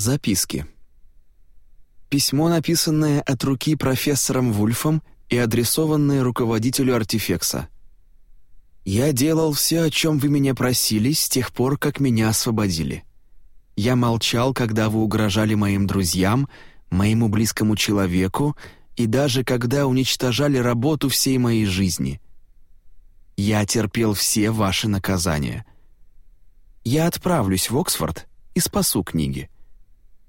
Записки. Письмо, написанное от руки профессором Вульфом и адресованное руководителю артефекса. «Я делал все, о чем вы меня просили, с тех пор, как меня освободили. Я молчал, когда вы угрожали моим друзьям, моему близкому человеку и даже когда уничтожали работу всей моей жизни. Я терпел все ваши наказания. Я отправлюсь в Оксфорд и спасу книги.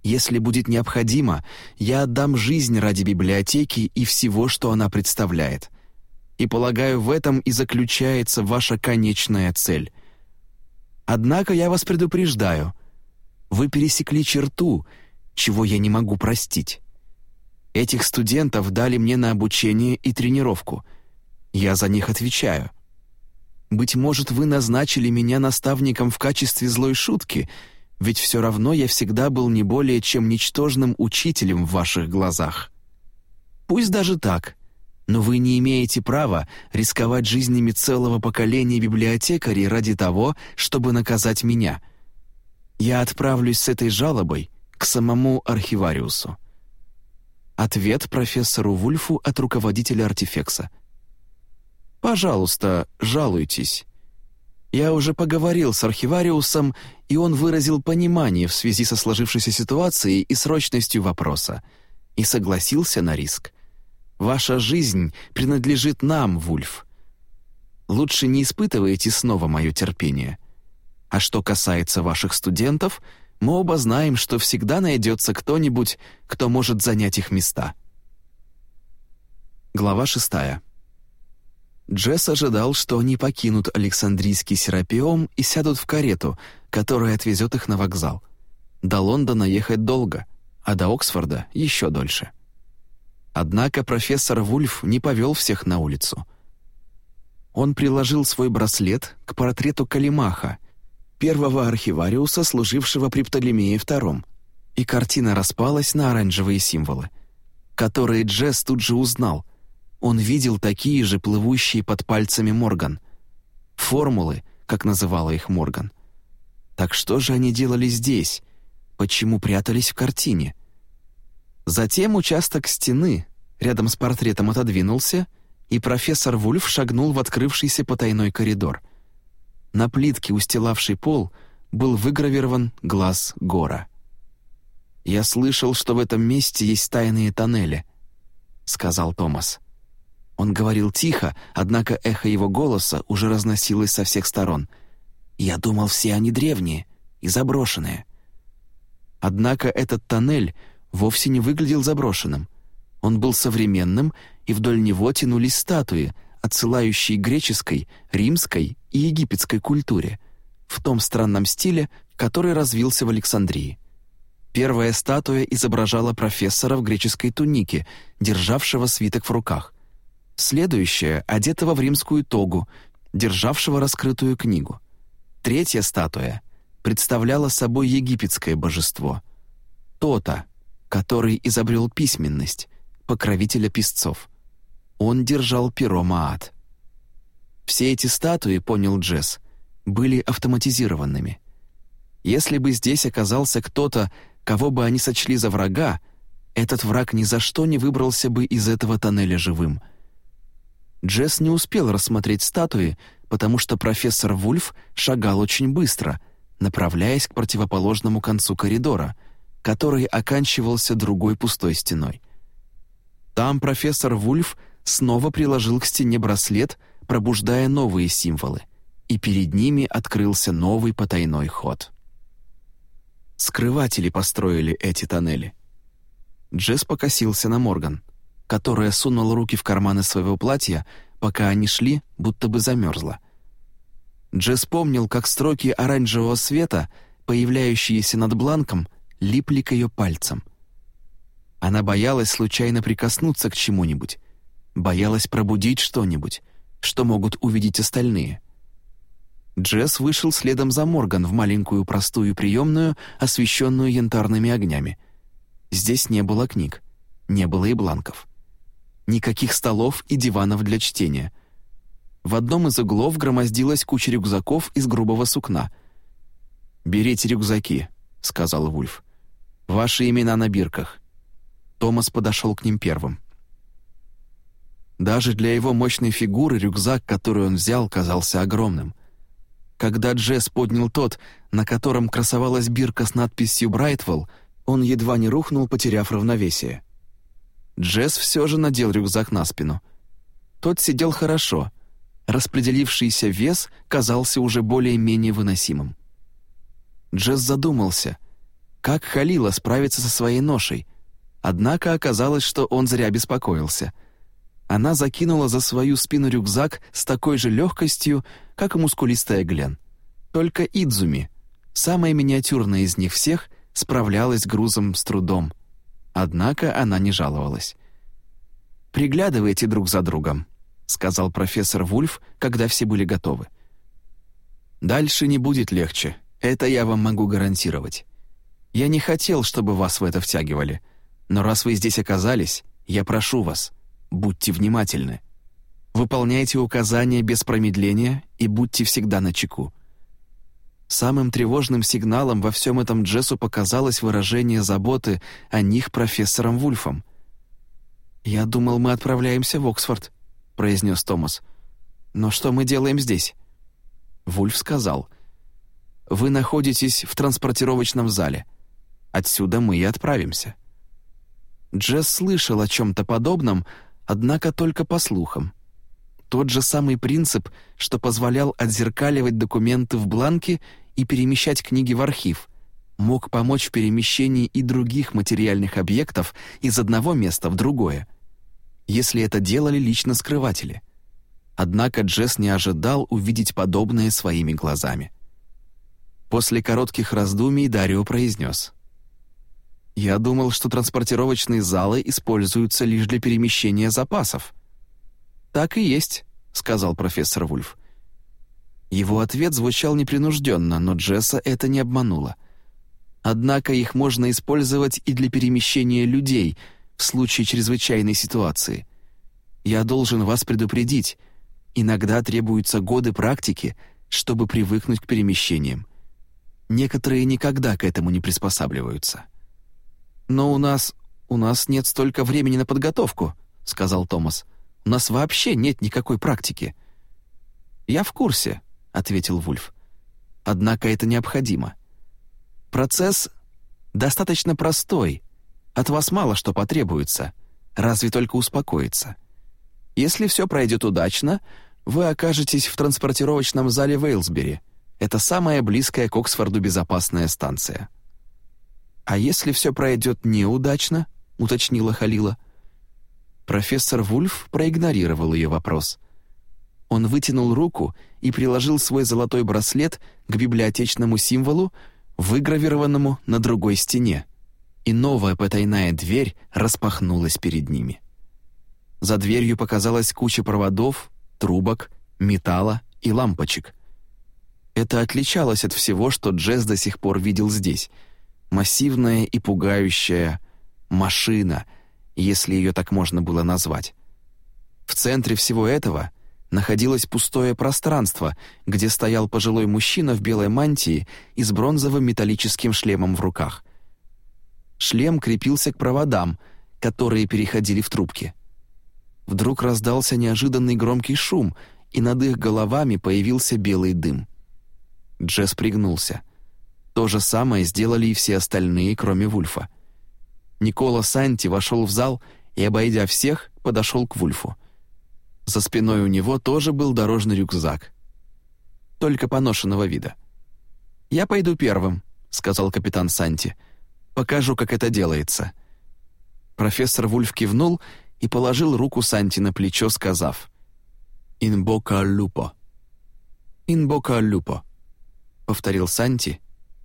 Если будет необходимо, я отдам жизнь ради библиотеки и всего, что она представляет. И полагаю, в этом и заключается ваша конечная цель. Однако я вас предупреждаю, вы пересекли черту, чего я не могу простить. Этих студентов дали мне на обучение и тренировку. Я за них отвечаю. Быть может, вы назначили меня наставником в качестве злой шутки — ведь все равно я всегда был не более чем ничтожным учителем в ваших глазах. Пусть даже так, но вы не имеете права рисковать жизнями целого поколения библиотекарей ради того, чтобы наказать меня. Я отправлюсь с этой жалобой к самому архивариусу. Ответ профессору Вульфу от руководителя артефекса. «Пожалуйста, жалуйтесь. Я уже поговорил с архивариусом, и он выразил понимание в связи со сложившейся ситуацией и срочностью вопроса. И согласился на риск. Ваша жизнь принадлежит нам, Вульф. Лучше не испытывайте снова мое терпение. А что касается ваших студентов, мы оба знаем, что всегда найдется кто-нибудь, кто может занять их места. Глава шестая. Джесс ожидал, что они покинут Александрийский Серапиом и сядут в карету, которая отвезет их на вокзал. До Лондона ехать долго, а до Оксфорда еще дольше. Однако профессор Вульф не повел всех на улицу. Он приложил свой браслет к портрету Калимаха, первого архивариуса, служившего при Птолемее II, и картина распалась на оранжевые символы, которые Джесс тут же узнал — он видел такие же плывущие под пальцами Морган. Формулы, как называла их Морган. Так что же они делали здесь? Почему прятались в картине? Затем участок стены рядом с портретом отодвинулся, и профессор Вульф шагнул в открывшийся потайной коридор. На плитке, устилавшей пол, был выгравирован глаз Гора. «Я слышал, что в этом месте есть тайные тоннели», — сказал Томас. Он говорил тихо, однако эхо его голоса уже разносилось со всех сторон. «Я думал, все они древние и заброшенные». Однако этот тоннель вовсе не выглядел заброшенным. Он был современным, и вдоль него тянулись статуи, отсылающие греческой, римской и египетской культуре, в том странном стиле, который развился в Александрии. Первая статуя изображала профессора в греческой тунике, державшего свиток в руках — Следующая — одетого в римскую тогу, державшего раскрытую книгу. Третья статуя представляла собой египетское божество. Тота, который изобрел письменность, покровителя писцов. Он держал перо Маат. Все эти статуи, понял Джесс, были автоматизированными. Если бы здесь оказался кто-то, кого бы они сочли за врага, этот враг ни за что не выбрался бы из этого тоннеля живым — Джесс не успел рассмотреть статуи, потому что профессор Вульф шагал очень быстро, направляясь к противоположному концу коридора, который оканчивался другой пустой стеной. Там профессор Вульф снова приложил к стене браслет, пробуждая новые символы, и перед ними открылся новый потайной ход. Скрыватели построили эти тоннели. Джесс покосился на Морган которая сунула руки в карманы своего платья, пока они шли, будто бы замерзла. Джесс помнил, как строки оранжевого света, появляющиеся над бланком, липли к ее пальцам. Она боялась случайно прикоснуться к чему-нибудь, боялась пробудить что-нибудь, что могут увидеть остальные. Джесс вышел следом за Морган в маленькую простую приемную, освещенную янтарными огнями. Здесь не было книг, не было и бланков. Никаких столов и диванов для чтения. В одном из углов громоздилась куча рюкзаков из грубого сукна. «Берите рюкзаки», — сказал Вульф. Ваши имена на бирках». Томас подошел к ним первым. Даже для его мощной фигуры рюкзак, который он взял, казался огромным. Когда Джесс поднял тот, на котором красовалась бирка с надписью «Брайтвелл», он едва не рухнул, потеряв равновесие. Джесс все же надел рюкзак на спину. Тот сидел хорошо. Распределившийся вес казался уже более-менее выносимым. Джесс задумался, как Халила справится со своей ношей, однако оказалось, что он зря беспокоился. Она закинула за свою спину рюкзак с такой же легкостью, как и мускулистая Глен. Только Идзуми, самая миниатюрная из них всех, справлялась грузом с трудом. Однако она не жаловалась. «Приглядывайте друг за другом», — сказал профессор Вульф, когда все были готовы. «Дальше не будет легче, это я вам могу гарантировать. Я не хотел, чтобы вас в это втягивали, но раз вы здесь оказались, я прошу вас, будьте внимательны. Выполняйте указания без промедления и будьте всегда начеку. Самым тревожным сигналом во всем этом Джессу показалось выражение заботы о них профессором Вульфом. «Я думал, мы отправляемся в Оксфорд», — произнес Томас. «Но что мы делаем здесь?» Вульф сказал, «Вы находитесь в транспортировочном зале. Отсюда мы и отправимся». Джесс слышал о чем-то подобном, однако только по слухам. Тот же самый принцип, что позволял отзеркаливать документы в бланке и перемещать книги в архив, мог помочь в перемещении и других материальных объектов из одного места в другое, если это делали лично скрыватели. Однако Джесс не ожидал увидеть подобное своими глазами. После коротких раздумий Дарио произнес. «Я думал, что транспортировочные залы используются лишь для перемещения запасов». «Так и есть», — сказал профессор Вульф. Его ответ звучал непринужденно, но Джесса это не обмануло. Однако их можно использовать и для перемещения людей в случае чрезвычайной ситуации. Я должен вас предупредить, иногда требуются годы практики, чтобы привыкнуть к перемещениям. Некоторые никогда к этому не приспосабливаются. «Но у нас... у нас нет столько времени на подготовку», — сказал Томас. «У нас вообще нет никакой практики». «Я в курсе», — ответил Вульф. «Однако это необходимо. Процесс достаточно простой. От вас мало что потребуется, разве только успокоиться. Если все пройдет удачно, вы окажетесь в транспортировочном зале Вейлсбери. Это самая близкая к Оксфорду безопасная станция». «А если все пройдет неудачно?» — уточнила Халила. Профессор Вульф проигнорировал ее вопрос — он вытянул руку и приложил свой золотой браслет к библиотечному символу, выгравированному на другой стене, и новая потайная дверь распахнулась перед ними. За дверью показалась куча проводов, трубок, металла и лампочек. Это отличалось от всего, что Джесс до сих пор видел здесь. Массивная и пугающая машина, если ее так можно было назвать. В центре всего этого — находилось пустое пространство, где стоял пожилой мужчина в белой мантии и с бронзовым металлическим шлемом в руках. Шлем крепился к проводам, которые переходили в трубки. Вдруг раздался неожиданный громкий шум, и над их головами появился белый дым. Джесс пригнулся. То же самое сделали и все остальные, кроме Вульфа. Никола Санти вошел в зал и, обойдя всех, подошел к Вульфу. За спиной у него тоже был дорожный рюкзак. Только поношенного вида. «Я пойду первым», — сказал капитан Санти. «Покажу, как это делается». Профессор Вульф кивнул и положил руку Санти на плечо, сказав «Инбока люпо». «Инбока люпо», — повторил Санти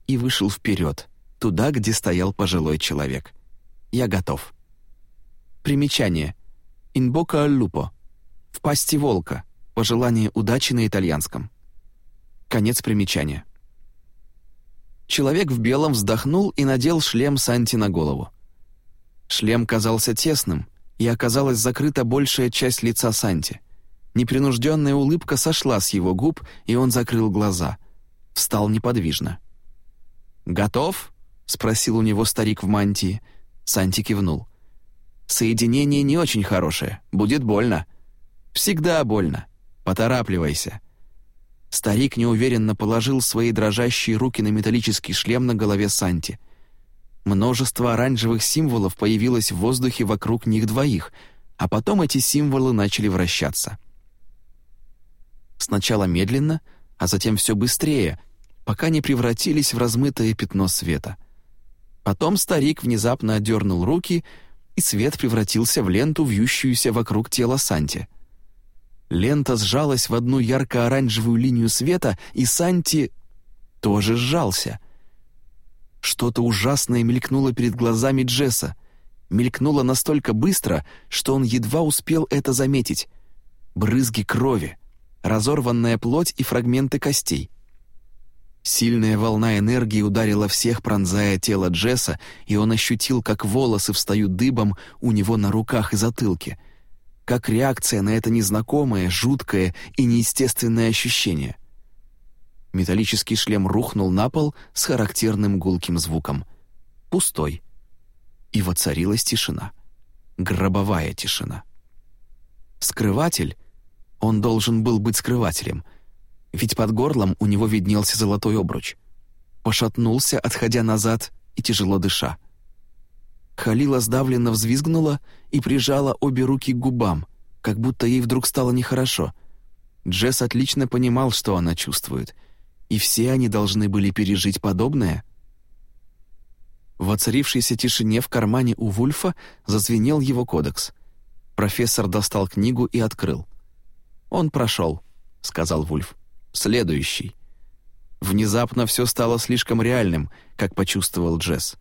и вышел вперед, туда, где стоял пожилой человек. «Я готов». Примечание. «Инбока люпо» В пасти волка. Пожелание удачи на итальянском. Конец примечания. Человек в белом вздохнул и надел шлем Санти на голову. Шлем казался тесным, и оказалась закрыта большая часть лица Санти. Непринужденная улыбка сошла с его губ, и он закрыл глаза. Встал неподвижно. «Готов?» — спросил у него старик в мантии. Санти кивнул. «Соединение не очень хорошее. Будет больно». «Всегда больно. Поторапливайся». Старик неуверенно положил свои дрожащие руки на металлический шлем на голове Санти. Множество оранжевых символов появилось в воздухе вокруг них двоих, а потом эти символы начали вращаться. Сначала медленно, а затем все быстрее, пока не превратились в размытое пятно света. Потом старик внезапно отдернул руки, и свет превратился в ленту, вьющуюся вокруг тела Санти. Лента сжалась в одну ярко-оранжевую линию света, и Санти тоже сжался. Что-то ужасное мелькнуло перед глазами Джесса. Мелькнуло настолько быстро, что он едва успел это заметить. Брызги крови, разорванная плоть и фрагменты костей. Сильная волна энергии ударила всех, пронзая тело Джесса, и он ощутил, как волосы встают дыбом у него на руках и затылке. Как реакция на это незнакомое, жуткое и неестественное ощущение. Металлический шлем рухнул на пол с характерным гулким звуком. Пустой. И воцарилась тишина. Гробовая тишина. Скрыватель, он должен был быть скрывателем — ведь под горлом у него виднелся золотой обруч. Пошатнулся, отходя назад и тяжело дыша. Халила сдавленно взвизгнула и прижала обе руки к губам, как будто ей вдруг стало нехорошо. Джесс отлично понимал, что она чувствует, и все они должны были пережить подобное. В оцарившейся тишине в кармане у Вульфа зазвенел его кодекс. Профессор достал книгу и открыл. «Он прошел», — сказал Вульф следующий. Внезапно все стало слишком реальным, как почувствовал Джесс.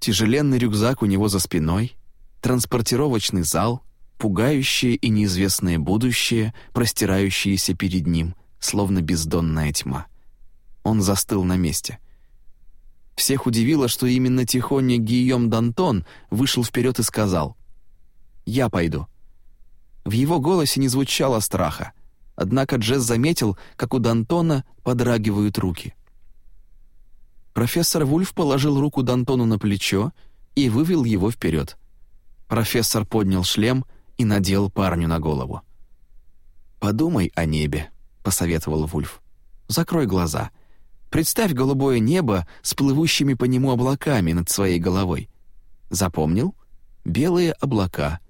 Тяжеленный рюкзак у него за спиной, транспортировочный зал, пугающее и неизвестное будущее, простирающееся перед ним, словно бездонная тьма. Он застыл на месте. Всех удивило, что именно тихоня Гийом Дантон вышел вперед и сказал «Я пойду». В его голосе не звучало страха, Однако Джесс заметил, как у Д'Антона подрагивают руки. Профессор Вульф положил руку Д'Антону на плечо и вывел его вперед. Профессор поднял шлем и надел парню на голову. «Подумай о небе», — посоветовал Вульф. «Закрой глаза. Представь голубое небо с плывущими по нему облаками над своей головой. Запомнил? Белые облака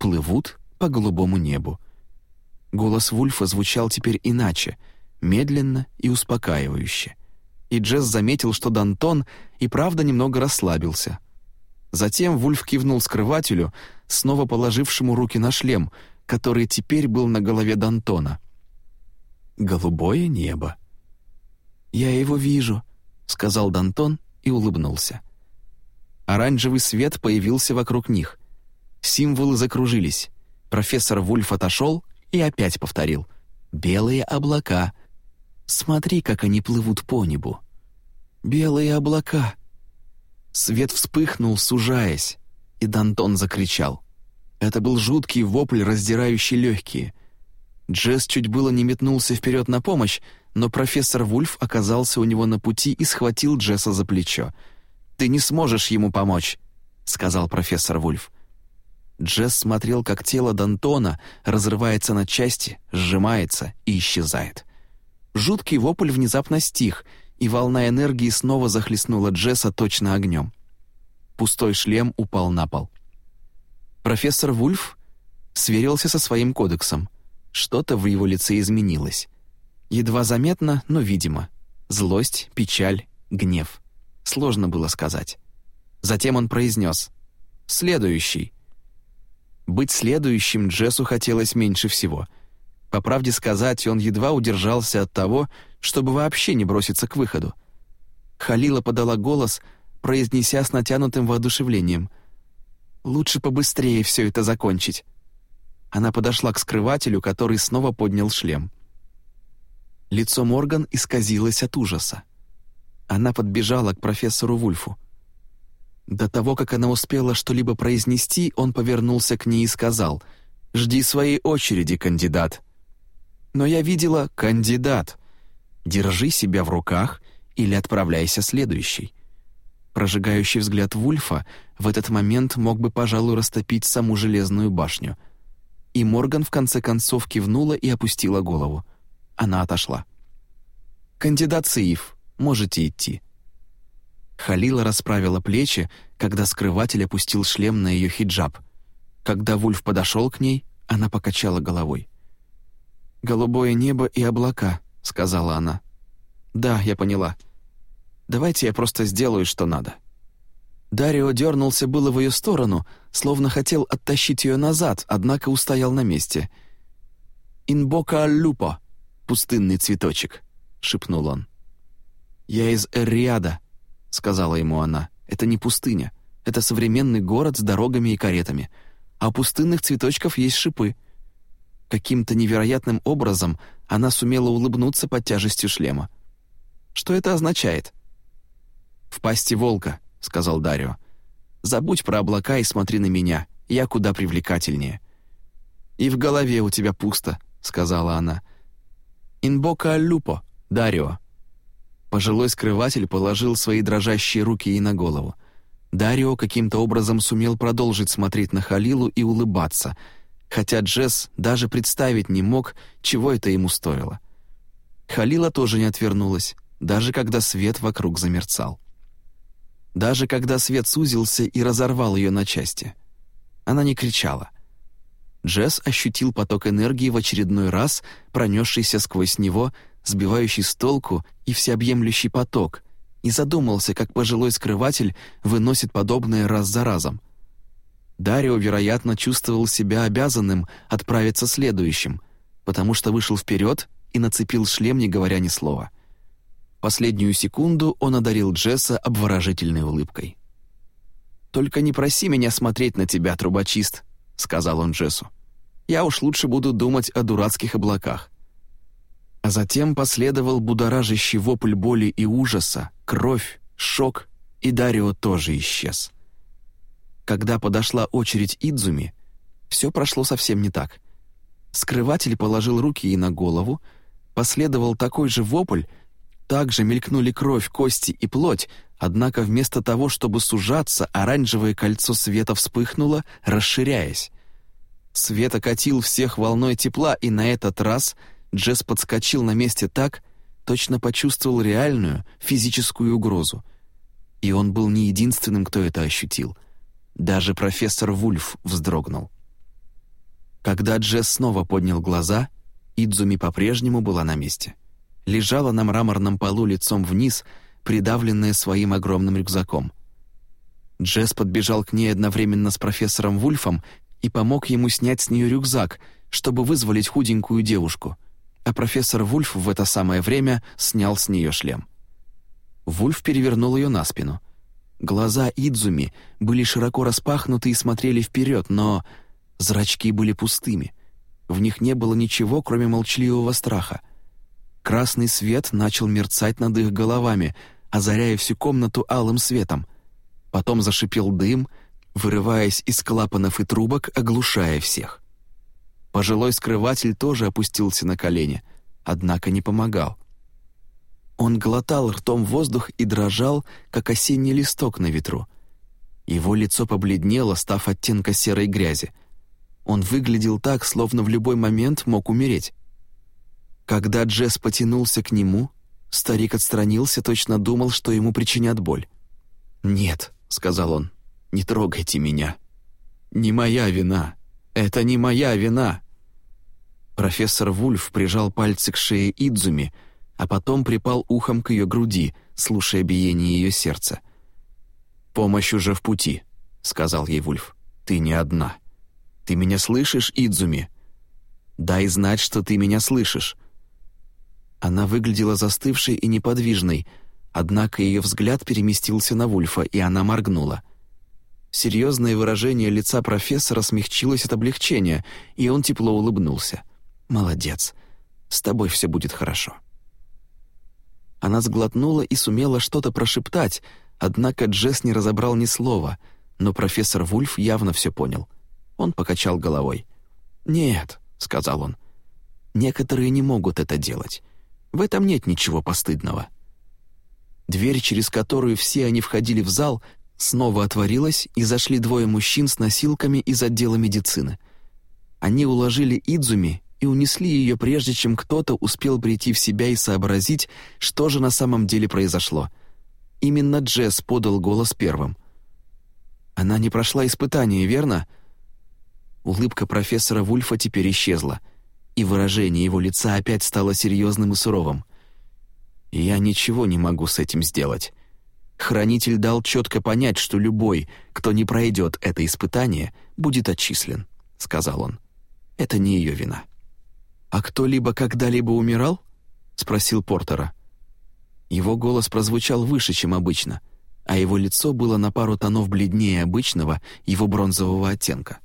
плывут по голубому небу. Голос Вульфа звучал теперь иначе, медленно и успокаивающе. И Джесс заметил, что Дантон и правда немного расслабился. Затем Вульф кивнул скрывателю, снова положившему руки на шлем, который теперь был на голове Дантона. «Голубое небо». «Я его вижу», — сказал Дантон и улыбнулся. Оранжевый свет появился вокруг них. Символы закружились. Профессор Вульф отошел, и опять повторил «Белые облака. Смотри, как они плывут по небу. Белые облака». Свет вспыхнул, сужаясь, и Дантон закричал. Это был жуткий вопль, раздирающий легкие. Джесс чуть было не метнулся вперед на помощь, но профессор Вульф оказался у него на пути и схватил Джесса за плечо. «Ты не сможешь ему помочь», — сказал профессор Вульф. Джесс смотрел, как тело Д'Антона разрывается на части, сжимается и исчезает. Жуткий вопль внезапно стих, и волна энергии снова захлестнула Джесса точно огнем. Пустой шлем упал на пол. Профессор Вульф сверился со своим кодексом. Что-то в его лице изменилось. Едва заметно, но видимо. Злость, печаль, гнев. Сложно было сказать. Затем он произнес «Следующий», быть следующим Джессу хотелось меньше всего. По правде сказать, он едва удержался от того, чтобы вообще не броситься к выходу. Халила подала голос, произнеся с натянутым воодушевлением. «Лучше побыстрее все это закончить». Она подошла к скрывателю, который снова поднял шлем. Лицо Морган исказилось от ужаса. Она подбежала к профессору Вульфу. До того, как она успела что-либо произнести, он повернулся к ней и сказал «Жди своей очереди, кандидат». «Но я видела кандидат. Держи себя в руках или отправляйся следующий». Прожигающий взгляд Вульфа в этот момент мог бы, пожалуй, растопить саму железную башню. И Морган в конце концов кивнула и опустила голову. Она отошла. «Кандидат Саиф, можете идти». Халила расправила плечи, когда скрыватель опустил шлем на ее хиджаб. Когда Вульф подошел к ней, она покачала головой. «Голубое небо и облака», — сказала она. «Да, я поняла. Давайте я просто сделаю, что надо». Дарио дернулся было в ее сторону, словно хотел оттащить ее назад, однако устоял на месте. «Инбока аллюпо», пустынный цветочек», — шепнул он. «Я из Эриада», — сказала ему она. «Это не пустыня. Это современный город с дорогами и каретами. А у пустынных цветочков есть шипы. Каким-то невероятным образом она сумела улыбнуться под тяжестью шлема. «Что это означает?» «В пасти волка», — сказал Дарио. «Забудь про облака и смотри на меня. Я куда привлекательнее». «И в голове у тебя пусто», — сказала она. «Инбока люпо, Дарио». Пожилой скрыватель положил свои дрожащие руки ей на голову. Дарио каким-то образом сумел продолжить смотреть на Халилу и улыбаться — хотя Джесс даже представить не мог, чего это ему стоило. Халила тоже не отвернулась, даже когда свет вокруг замерцал. Даже когда свет сузился и разорвал ее на части. Она не кричала. Джесс ощутил поток энергии в очередной раз, пронесшийся сквозь него, сбивающий с толку и всеобъемлющий поток, и задумался, как пожилой скрыватель выносит подобное раз за разом — Дарио, вероятно, чувствовал себя обязанным отправиться следующим, потому что вышел вперед и нацепил шлем, не говоря ни слова. Последнюю секунду он одарил Джесса обворожительной улыбкой. «Только не проси меня смотреть на тебя, трубочист», — сказал он Джессу. «Я уж лучше буду думать о дурацких облаках». А затем последовал будоражащий вопль боли и ужаса, кровь, шок, и Дарио тоже исчез. Когда подошла очередь Идзуми, все прошло совсем не так. Скрыватель положил руки ей на голову, последовал такой же вопль, также мелькнули кровь, кости и плоть, однако вместо того, чтобы сужаться, оранжевое кольцо света вспыхнуло, расширяясь. Свет окатил всех волной тепла, и на этот раз Джесс подскочил на месте так, точно почувствовал реальную физическую угрозу. И он был не единственным, кто это ощутил. Даже профессор Вульф вздрогнул. Когда Джесс снова поднял глаза, Идзуми по-прежнему была на месте. Лежала на мраморном полу лицом вниз, придавленная своим огромным рюкзаком. Джесс подбежал к ней одновременно с профессором Вульфом и помог ему снять с нее рюкзак, чтобы вызволить худенькую девушку, а профессор Вульф в это самое время снял с нее шлем. Вульф перевернул ее на спину — Глаза Идзуми были широко распахнуты и смотрели вперед, но зрачки были пустыми. В них не было ничего, кроме молчаливого страха. Красный свет начал мерцать над их головами, озаряя всю комнату алым светом. Потом зашипел дым, вырываясь из клапанов и трубок, оглушая всех. Пожилой скрыватель тоже опустился на колени, однако не помогал. Он глотал ртом воздух и дрожал, как осенний листок на ветру. Его лицо побледнело, став оттенка серой грязи. Он выглядел так, словно в любой момент мог умереть. Когда Джесс потянулся к нему, старик отстранился, точно думал, что ему причинят боль. «Нет», — сказал он, — «не трогайте меня. Не моя вина. Это не моя вина». Профессор Вульф прижал пальцы к шее Идзуми, — а потом припал ухом к ее груди, слушая биение ее сердца. «Помощь уже в пути», — сказал ей Вульф. «Ты не одна. Ты меня слышишь, Идзуми? Дай знать, что ты меня слышишь». Она выглядела застывшей и неподвижной, однако ее взгляд переместился на Вульфа, и она моргнула. Серьезное выражение лица профессора смягчилось от облегчения, и он тепло улыбнулся. «Молодец. С тобой все будет хорошо». Она сглотнула и сумела что-то прошептать, однако Джесс не разобрал ни слова, но профессор Вульф явно все понял. Он покачал головой. «Нет», — сказал он, — «некоторые не могут это делать. В этом нет ничего постыдного». Дверь, через которую все они входили в зал, снова отворилась, и зашли двое мужчин с носилками из отдела медицины. Они уложили Идзуми и унесли ее, прежде чем кто-то успел прийти в себя и сообразить, что же на самом деле произошло. Именно Джесс подал голос первым. «Она не прошла испытание, верно?» Улыбка профессора Вульфа теперь исчезла, и выражение его лица опять стало серьезным и суровым. «Я ничего не могу с этим сделать. Хранитель дал четко понять, что любой, кто не пройдет это испытание, будет отчислен», — сказал он. «Это не ее вина». «А кто-либо когда-либо умирал?» — спросил Портера. Его голос прозвучал выше, чем обычно, а его лицо было на пару тонов бледнее обычного его бронзового оттенка.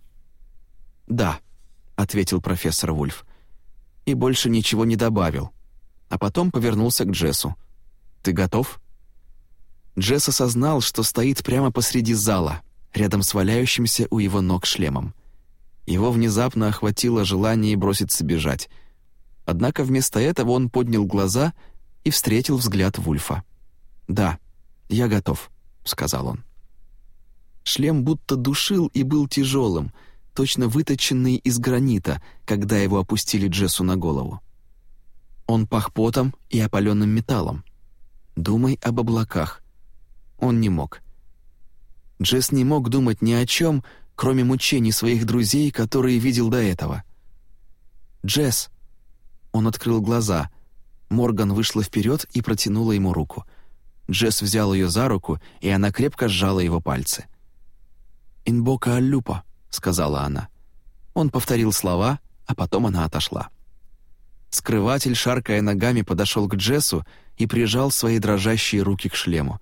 «Да», — ответил профессор Вульф, и больше ничего не добавил, а потом повернулся к Джессу. «Ты готов?» Джесс осознал, что стоит прямо посреди зала, рядом с валяющимся у его ног шлемом. Его внезапно охватило желание броситься бежать. Однако вместо этого он поднял глаза и встретил взгляд Вульфа. «Да, я готов», — сказал он. Шлем будто душил и был тяжелым, точно выточенный из гранита, когда его опустили Джессу на голову. Он пах потом и опаленным металлом. «Думай об облаках». Он не мог. Джесс не мог думать ни о чем, кроме мучений своих друзей, которые видел до этого. «Джесс!» Он открыл глаза. Морган вышла вперед и протянула ему руку. Джесс взял ее за руку, и она крепко сжала его пальцы. «Инбока аллюпа», — сказала она. Он повторил слова, а потом она отошла. Скрыватель, шаркая ногами, подошел к Джессу и прижал свои дрожащие руки к шлему.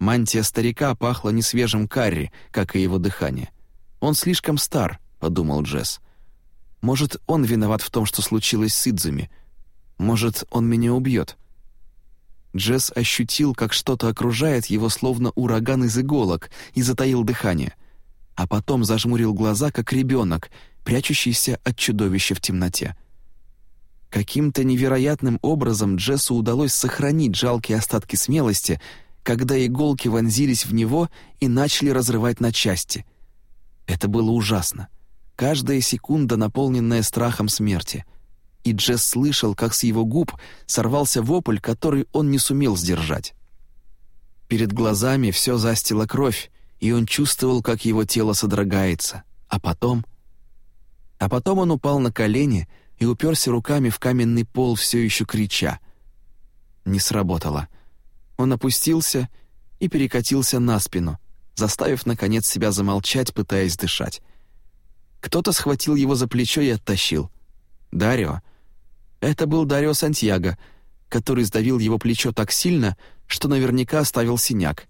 Мантия старика пахла несвежим карри, как и его дыхание. «Он слишком стар», — подумал Джесс. «Может, он виноват в том, что случилось с Идзуми. Может, он меня убьет». Джесс ощутил, как что-то окружает его, словно ураган из иголок, и затаил дыхание. А потом зажмурил глаза, как ребенок, прячущийся от чудовища в темноте. Каким-то невероятным образом Джессу удалось сохранить жалкие остатки смелости, когда иголки вонзились в него и начали разрывать на части — это было ужасно. Каждая секунда, наполненная страхом смерти. И Джесс слышал, как с его губ сорвался вопль, который он не сумел сдержать. Перед глазами все застила кровь, и он чувствовал, как его тело содрогается. А потом... А потом он упал на колени и уперся руками в каменный пол, все еще крича. Не сработало. Он опустился и перекатился на спину — заставив, наконец, себя замолчать, пытаясь дышать. Кто-то схватил его за плечо и оттащил. Дарио. Это был Дарио Сантьяго, который сдавил его плечо так сильно, что наверняка оставил синяк.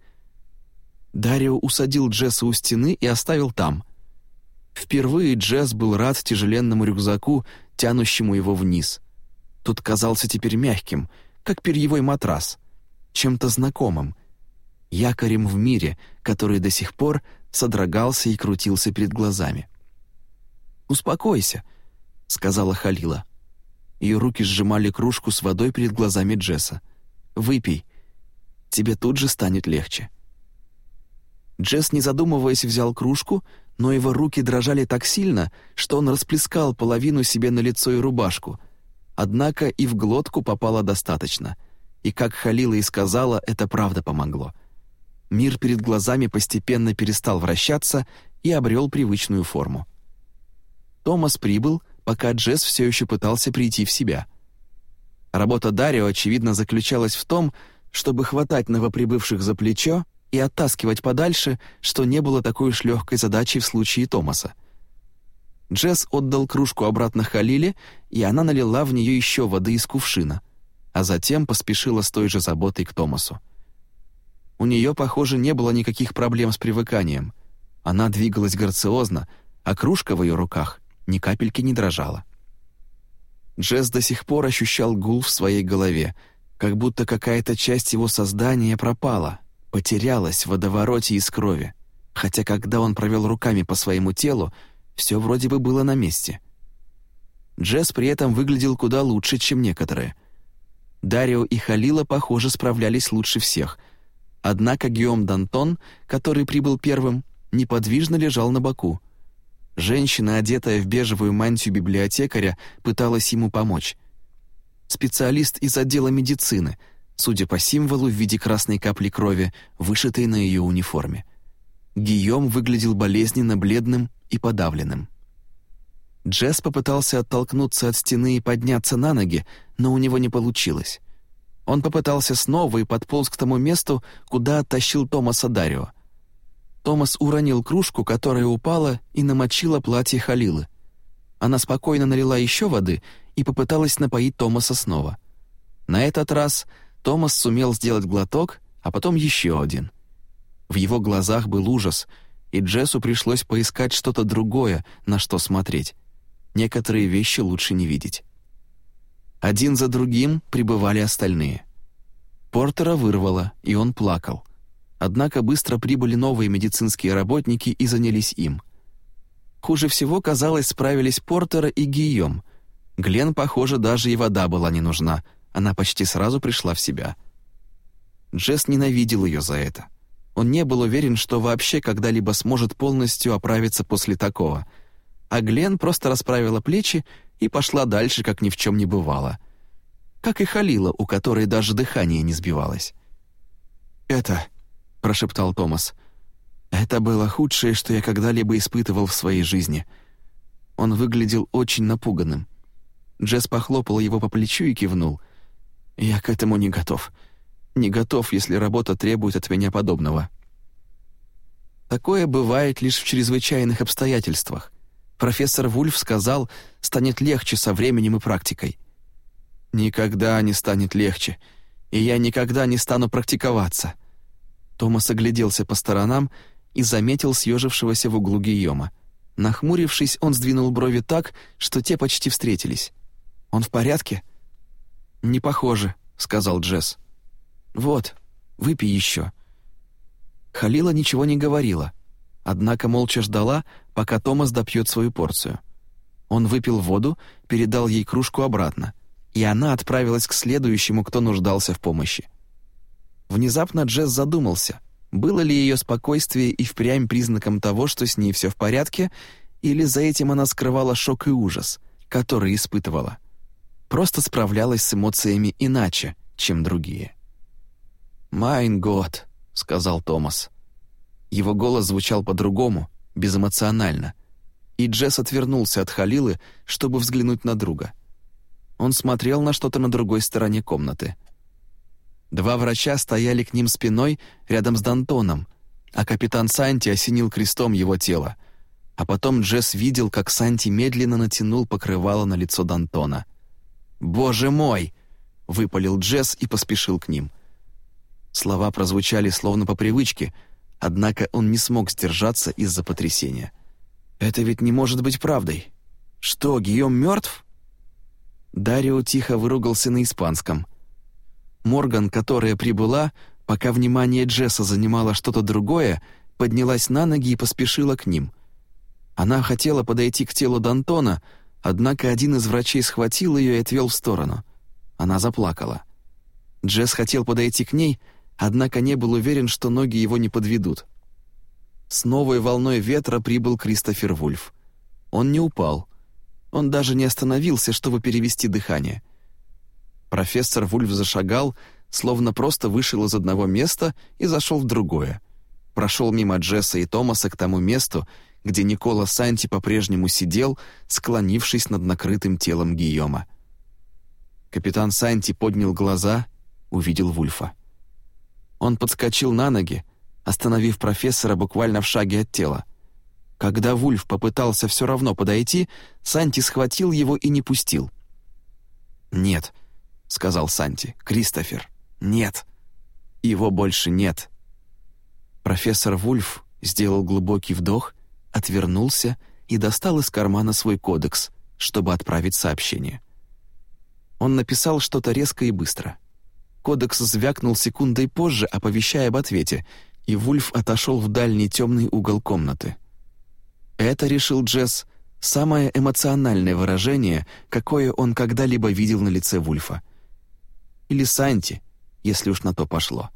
Дарио усадил Джесса у стены и оставил там. Впервые Джесс был рад тяжеленному рюкзаку, тянущему его вниз. Тут казался теперь мягким, как перьевой матрас, чем-то знакомым — якорем в мире, который до сих пор содрогался и крутился перед глазами. «Успокойся», — сказала Халила. Ее руки сжимали кружку с водой перед глазами Джесса. «Выпей. Тебе тут же станет легче». Джесс, не задумываясь, взял кружку, но его руки дрожали так сильно, что он расплескал половину себе на лицо и рубашку. Однако и в глотку попало достаточно. И, как Халила и сказала, это правда помогло — мир перед глазами постепенно перестал вращаться и обрел привычную форму. Томас прибыл, пока Джесс все еще пытался прийти в себя. Работа Дарио, очевидно, заключалась в том, чтобы хватать новоприбывших за плечо и оттаскивать подальше, что не было такой уж легкой задачей в случае Томаса. Джесс отдал кружку обратно Халиле, и она налила в нее еще воды из кувшина, а затем поспешила с той же заботой к Томасу. У нее, похоже, не было никаких проблем с привыканием. Она двигалась грациозно, а кружка в ее руках ни капельки не дрожала. Джесс до сих пор ощущал гул в своей голове, как будто какая-то часть его создания пропала, потерялась в водовороте из крови, хотя когда он провел руками по своему телу, все вроде бы было на месте. Джесс при этом выглядел куда лучше, чем некоторые. Дарио и Халила, похоже, справлялись лучше всех. Однако Гиом Дантон, который прибыл первым, неподвижно лежал на боку. Женщина, одетая в бежевую мантию библиотекаря, пыталась ему помочь. Специалист из отдела медицины, судя по символу в виде красной капли крови, вышитой на ее униформе. Гийом выглядел болезненно бледным и подавленным. Джесс попытался оттолкнуться от стены и подняться на ноги, но у него не получилось. Он попытался снова и подполз к тому месту, куда оттащил Томаса Дарио. Томас уронил кружку, которая упала и намочила платье Халилы. Она спокойно налила еще воды и попыталась напоить Томаса снова. На этот раз Томас сумел сделать глоток, а потом еще один. В его глазах был ужас, и Джессу пришлось поискать что-то другое, на что смотреть. Некоторые вещи лучше не видеть. Один за другим прибывали остальные. Портера вырвало, и он плакал. Однако быстро прибыли новые медицинские работники и занялись им. Хуже всего, казалось, справились Портера и Гийом. Глен, похоже, даже и вода была не нужна, она почти сразу пришла в себя. Джесс ненавидел ее за это. Он не был уверен, что вообще когда-либо сможет полностью оправиться после такого — а Глен просто расправила плечи и пошла дальше, как ни в чем не бывало. Как и Халила, у которой даже дыхание не сбивалось. «Это...» — прошептал Томас. «Это было худшее, что я когда-либо испытывал в своей жизни». Он выглядел очень напуганным. Джесс похлопал его по плечу и кивнул. «Я к этому не готов. Не готов, если работа требует от меня подобного». Такое бывает лишь в чрезвычайных обстоятельствах. Профессор Вульф сказал, станет легче со временем и практикой. «Никогда не станет легче, и я никогда не стану практиковаться». Томас огляделся по сторонам и заметил съежившегося в углу Гийома. Нахмурившись, он сдвинул брови так, что те почти встретились. «Он в порядке?» «Не похоже», — сказал Джесс. «Вот, выпей еще». Халила ничего не говорила, однако молча ждала, пока Томас допьет свою порцию. Он выпил воду, передал ей кружку обратно, и она отправилась к следующему, кто нуждался в помощи. Внезапно Джесс задумался, было ли ее спокойствие и впрямь признаком того, что с ней все в порядке, или за этим она скрывала шок и ужас, который испытывала. Просто справлялась с эмоциями иначе, чем другие. «Майн год», — сказал Томас. Его голос звучал по-другому, безэмоционально, и Джесс отвернулся от Халилы, чтобы взглянуть на друга. Он смотрел на что-то на другой стороне комнаты. Два врача стояли к ним спиной рядом с Дантоном, а капитан Санти осенил крестом его тело. А потом Джесс видел, как Санти медленно натянул покрывало на лицо Дантона. «Боже мой!» — выпалил Джесс и поспешил к ним. Слова прозвучали словно по привычке — Однако он не смог сдержаться из-за потрясения. «Это ведь не может быть правдой. Что, Гийом мертв?» Дарио тихо выругался на испанском. Морган, которая прибыла, пока внимание Джесса занимало что-то другое, поднялась на ноги и поспешила к ним. Она хотела подойти к телу Д'Антона, однако один из врачей схватил ее и отвел в сторону. Она заплакала. Джесс хотел подойти к ней, однако не был уверен, что ноги его не подведут. С новой волной ветра прибыл Кристофер Вульф. Он не упал. Он даже не остановился, чтобы перевести дыхание. Профессор Вульф зашагал, словно просто вышел из одного места и зашел в другое. Прошел мимо Джесса и Томаса к тому месту, где Никола Санти по-прежнему сидел, склонившись над накрытым телом Гийома. Капитан Санти поднял глаза, увидел Вульфа. Он подскочил на ноги, остановив профессора буквально в шаге от тела. Когда Вульф попытался все равно подойти, Санти схватил его и не пустил. «Нет», — сказал Санти, — «Кристофер, нет. Его больше нет». Профессор Вульф сделал глубокий вдох, отвернулся и достал из кармана свой кодекс, чтобы отправить сообщение. Он написал что-то резко и быстро — Кодекс звякнул секундой позже, оповещая об ответе, и Вульф отошел в дальний темный угол комнаты. Это, решил Джесс, самое эмоциональное выражение, какое он когда-либо видел на лице Вульфа. Или Санти, если уж на то пошло.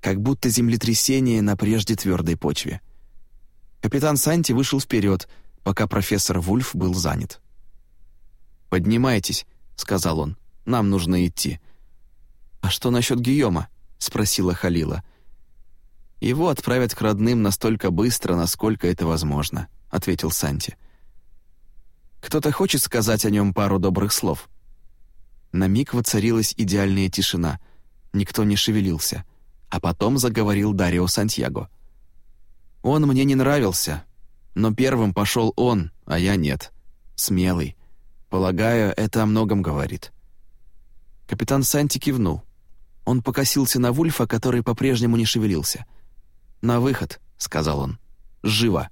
Как будто землетрясение на прежде твердой почве. Капитан Санти вышел вперед, пока профессор Вульф был занят. «Поднимайтесь», — сказал он, — «нам нужно идти». «А что насчет Гийома?» — спросила Халила. «Его отправят к родным настолько быстро, насколько это возможно», — ответил Санти. «Кто-то хочет сказать о нем пару добрых слов?» На миг воцарилась идеальная тишина. Никто не шевелился. А потом заговорил Дарио Сантьяго. «Он мне не нравился, но первым пошел он, а я нет. Смелый. Полагаю, это о многом говорит». Капитан Санти кивнул. Он покосился на Вульфа, который по-прежнему не шевелился. «На выход», — сказал он. «Живо».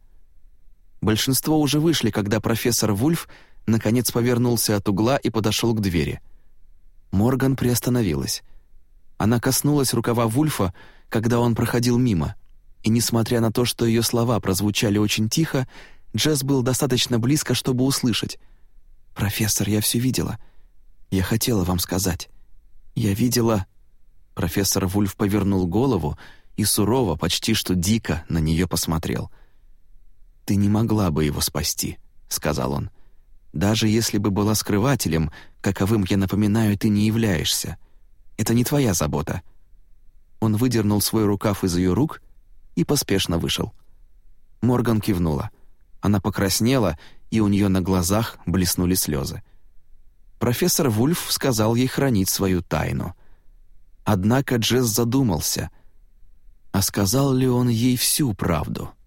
Большинство уже вышли, когда профессор Вульф наконец повернулся от угла и подошел к двери. Морган приостановилась. Она коснулась рукава Вульфа, когда он проходил мимо, и, несмотря на то, что ее слова прозвучали очень тихо, Джесс был достаточно близко, чтобы услышать. «Профессор, я все видела. Я хотела вам сказать. Я видела...» Профессор Вульф повернул голову и сурово, почти что дико на нее посмотрел. «Ты не могла бы его спасти», — сказал он. «Даже если бы была скрывателем, каковым, я напоминаю, ты не являешься. Это не твоя забота». Он выдернул свой рукав из ее рук и поспешно вышел. Морган кивнула. Она покраснела, и у нее на глазах блеснули слезы. Профессор Вульф сказал ей хранить свою тайну. Однако Джесс задумался, а сказал ли он ей всю правду —